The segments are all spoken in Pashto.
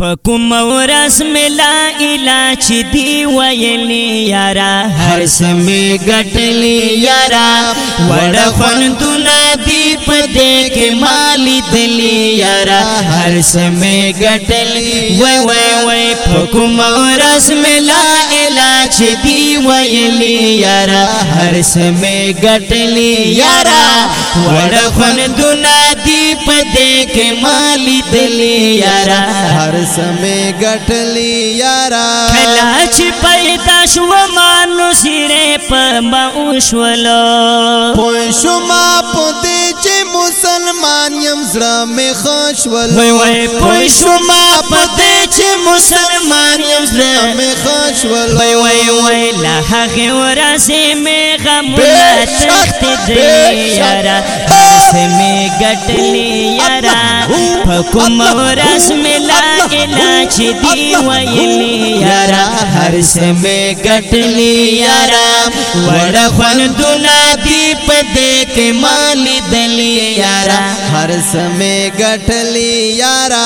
پکم ورس ملا علاج دی ویلی یارا هر سمې غټلی یارا وړ خوندون دی په دې کې مالی دلی یارا هر سمې غټلی وای وای وای پکم ورس ملا علاج دی ویلی یارا هر سمې غټلی یارا وړ خوندون دی په دې کې مالی دلی یارا هر سمې ګټلې یارا کلا چې پیدا شو مانو سره په مؤشول پوه شو ما پته چې مسلمان يم زړه مې خوشول وای وای پوه شو ما پته چې مسلمان يم زړه مې خوشول وای وای وای لا هغه ورځې مې غم تخت دې یارا رس میں گٹ یارا حکم رس ملا لا علاج دی ویلی یارا ہرس میں گٹ یارا وڑ فن دنا دی پد مال دلی یارا ہر سمے گٹلی یارا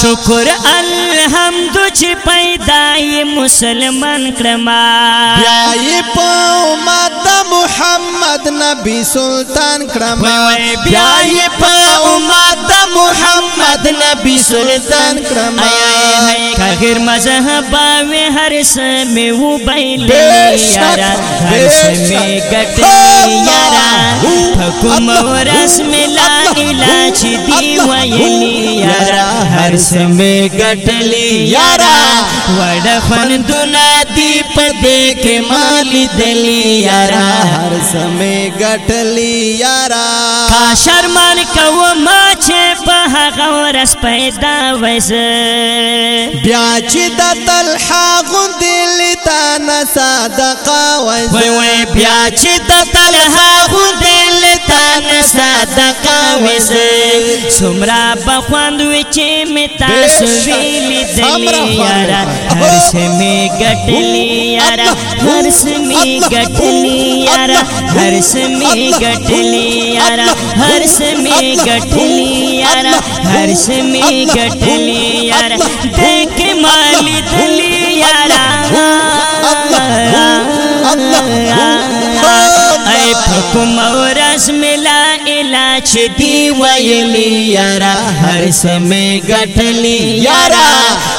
شکر الحمد چھ پیدائی مسلمان کرما بیائی پاؤں مادا محمد نبی سلطان کرما بیائی پاؤں محمد محمد نبی سلطان کرم آئے خیر مذہب آوے ہر سمی و بیلی یارا ہر سمی گٹی یارا حکم و رسم لا علاج دی ویلی یارا ہر سمی گٹی یارا وړ خوندونه دی په دې کې مالی دلی یارا هر سمې غټلی یارا کا شرمان کو ما چې په هغه ورس پیدا وس بیا چې د تلحا غندل تا نه صدقه وس وای وای بیا چې د تلحا غندل تا نه صدقه وس سمرا بخوند وی چې می تاسو ویلې دلی یارا هر سمې ګټلی یارا هر سمې ګټلی یارا هر سمې ګټلی یارا هر سمې ګټلی یارا هر سمې ګټلی یارا دک مالی دلی یارا الله الله ای په کوم ورځ می لا چې دی ویلی یارا هر سمې غټلی یارا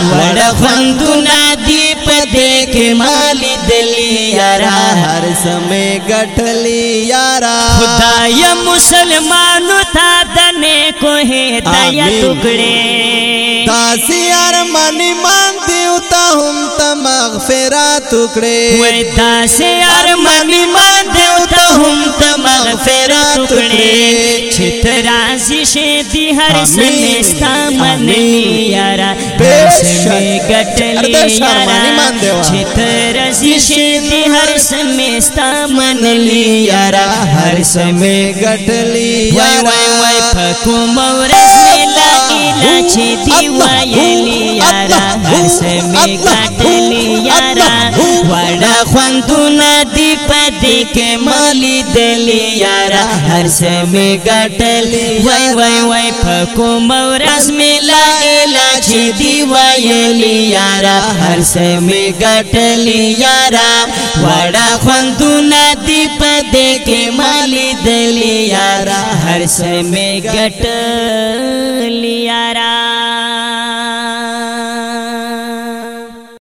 وړ فندونه دی په دې کې مالی دلی یارا هر سمې غټلی یارا خدای مسلمانو تا دنه کو هي دایې ټکړې تاسو ارمان مان دی او ته هم ته مغفرت ټکړې وې دا سي ارمان ما دیو ته هم ته مغفرت ټکړې چې ترازي شه دي هر سمستا منني یارا پښمه ګټلې یارا چې ترازي شه دي هر سمستا منلي یارا هر سمې ګټلې یارا وای وای پکو مورس ارا ہرس میں گٹل بڑا فنت ندی پتے کے مالی دل ہر وائی پکو مورز ملا لچھی دیوائل ہر س میں گٹل بڑا فند ندی پتے کے مالی یارا ہر کٹلی لا